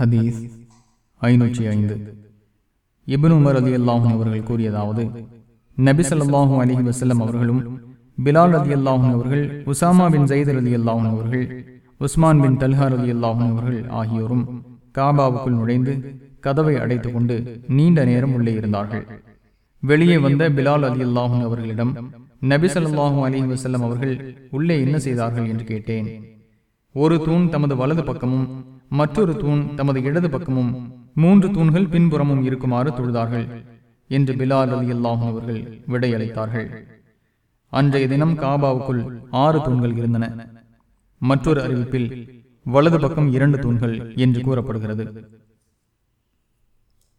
ஹதீஸ் ஐநூற்றி ஐந்து. இப்னு உமர் அலி அல்லாஹும் அவர்கள் கூறியதாவது நபி ஸல்லல்லாஹு அலிஹி அவர்களும் பிலால் அலி அல்லாஹும் அவர்கள் உசாமா பின் ஜெயித் அலி அல்லாஹும் அவர்கள் உஸ்மான் பின் தல்ஹா அலி அல்லாஹும் அவர்கள் ஆகியோரும் காபாவுக்குள் நுழைந்து கதவை அடைத்துக் கொண்டு நீண்ட நேரம் உள்ளே இருந்தார்கள். வெளியே வந்த பிலால் அலி அல்லாஹும் அவர்களிடம் நபி ஸல்லல்லாஹு அலிஹி வஸல்லம் அவர்கள் உள்ளே என்ன செய்தார்கள் என்று கேட்டேன். ஒரு தூண் தமது வலது பக்கமும் மற்றொரு தூண் தமது இடது பக்கமும் மூன்று தூண்கள் பின்புறமும் இருக்குமாறு தொழுதார்கள் என்று பிலால் அலி அல்லாஹும் அவர்கள் விடையளித்தார்கள். அன்றைய தினம் காபாவுக்குள் ஆறு தூண்கள் இருந்தன. மற்றொரு அறிவிப்பில் வலது பக்கம் இரண்டு தூண்கள் என்று கூறப்படுகிறது.